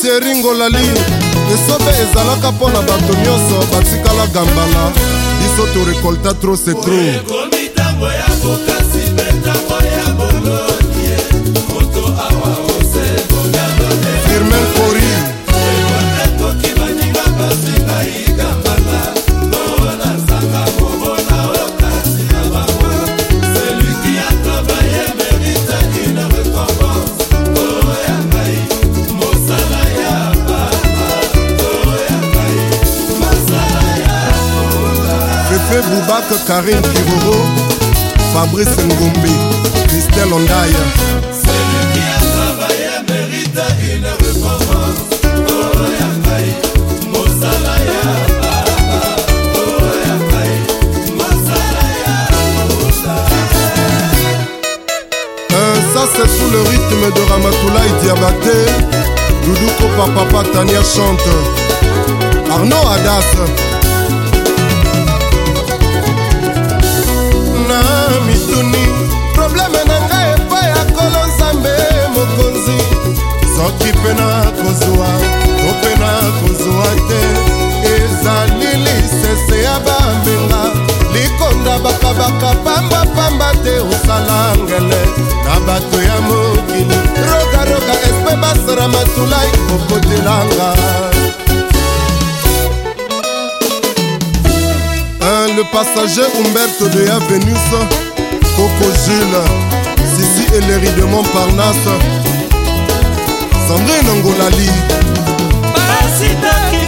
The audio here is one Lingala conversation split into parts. tieri ngolali esobe ezalaka mpo na bato nyonso batikala gambala biso torekolta tro se tro ekomi ntango ya kokasi Hervé Boubak, Karine Kiroro, Fabrice Ngombe, Christelle Ondaya. Celui qui a travaillé mérite une récompense. Oh, Yakai, Mosalaya. Ça c'est sous le rythme de Ramatoulaye Diabaté, Doudou Kopa Papa Tania chante, Arnaud Adas, soki mpe na kozwa to mpe na kozwa te ezali lisese ya bambenga likonda bakabaka pambapamba te osala ngele na bato ya mokili rogaroga espe basara matulai kokotelanga le passager Humberto de Avenus, Coco Jules, Sissi et Léry de Montparnasse, sandre nangolali basitaki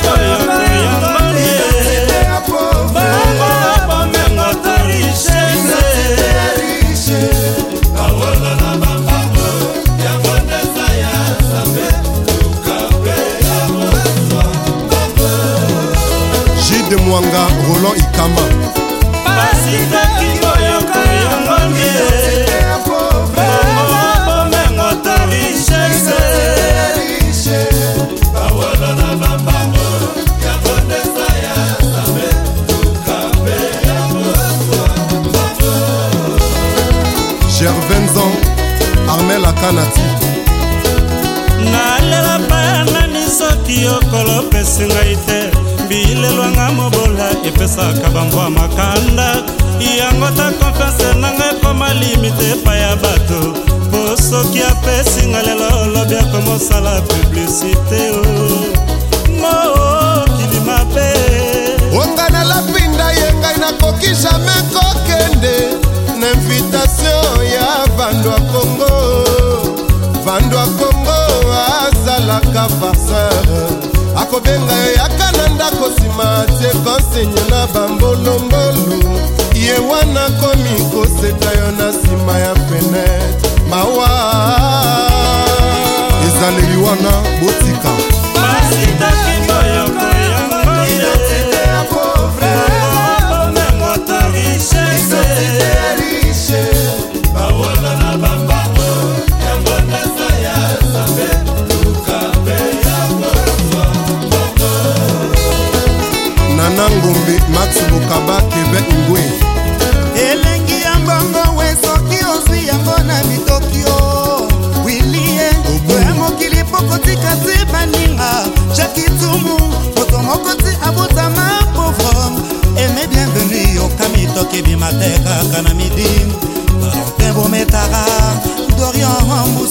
de mwanga roland ikama Basita. gervenson armel akanati nalela bayangani soki okolo opesi ngai te bilelwanga mobola epesaka bambwa makanda yango ta konfiance na ngai ekoma limite epai ya bato mpo soki apesinga lelo olobi akomosala publisite o mokili mabe onga na lapinda ye ngai nakoki jamai koke na farceur akobenga yo yaka na ndako nsima tie konsenye na bambolombolo ye wana komi koseta yo na nsima ya fenetre mawa ezaleli wana botika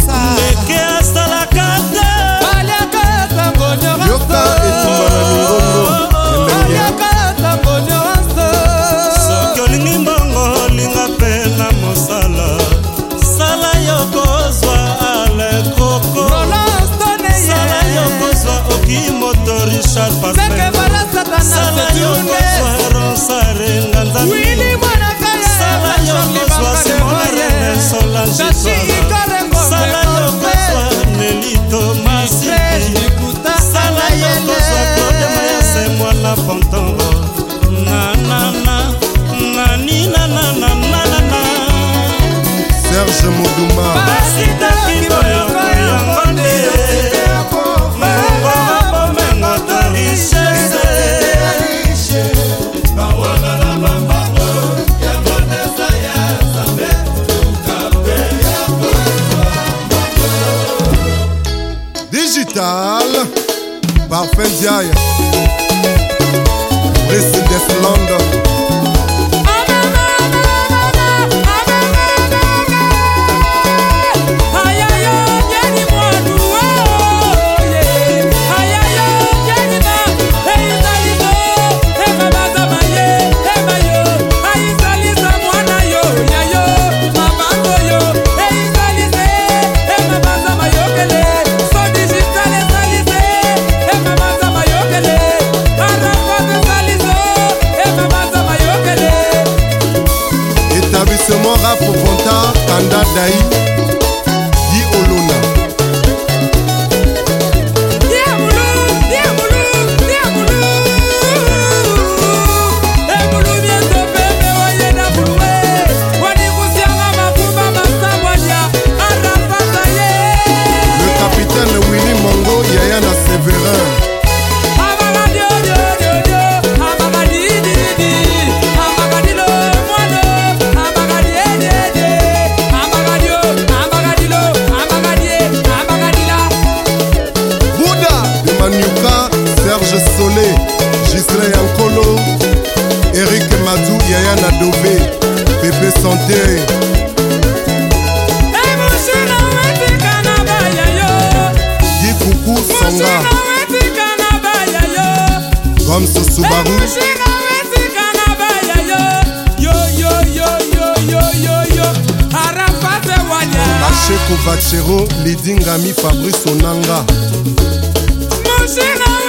ndeke asalaka te aliaka tango nyonso soki olingi mbongo olinga mpe na mosala sala yo kozwa ale koko sala yo kozwa oki moto richard pas parfum d'hier. Listen, that's London. diana dove bebe sante dikuku songa comme susubaru asheko vachero lidingami fabrice onanga Mon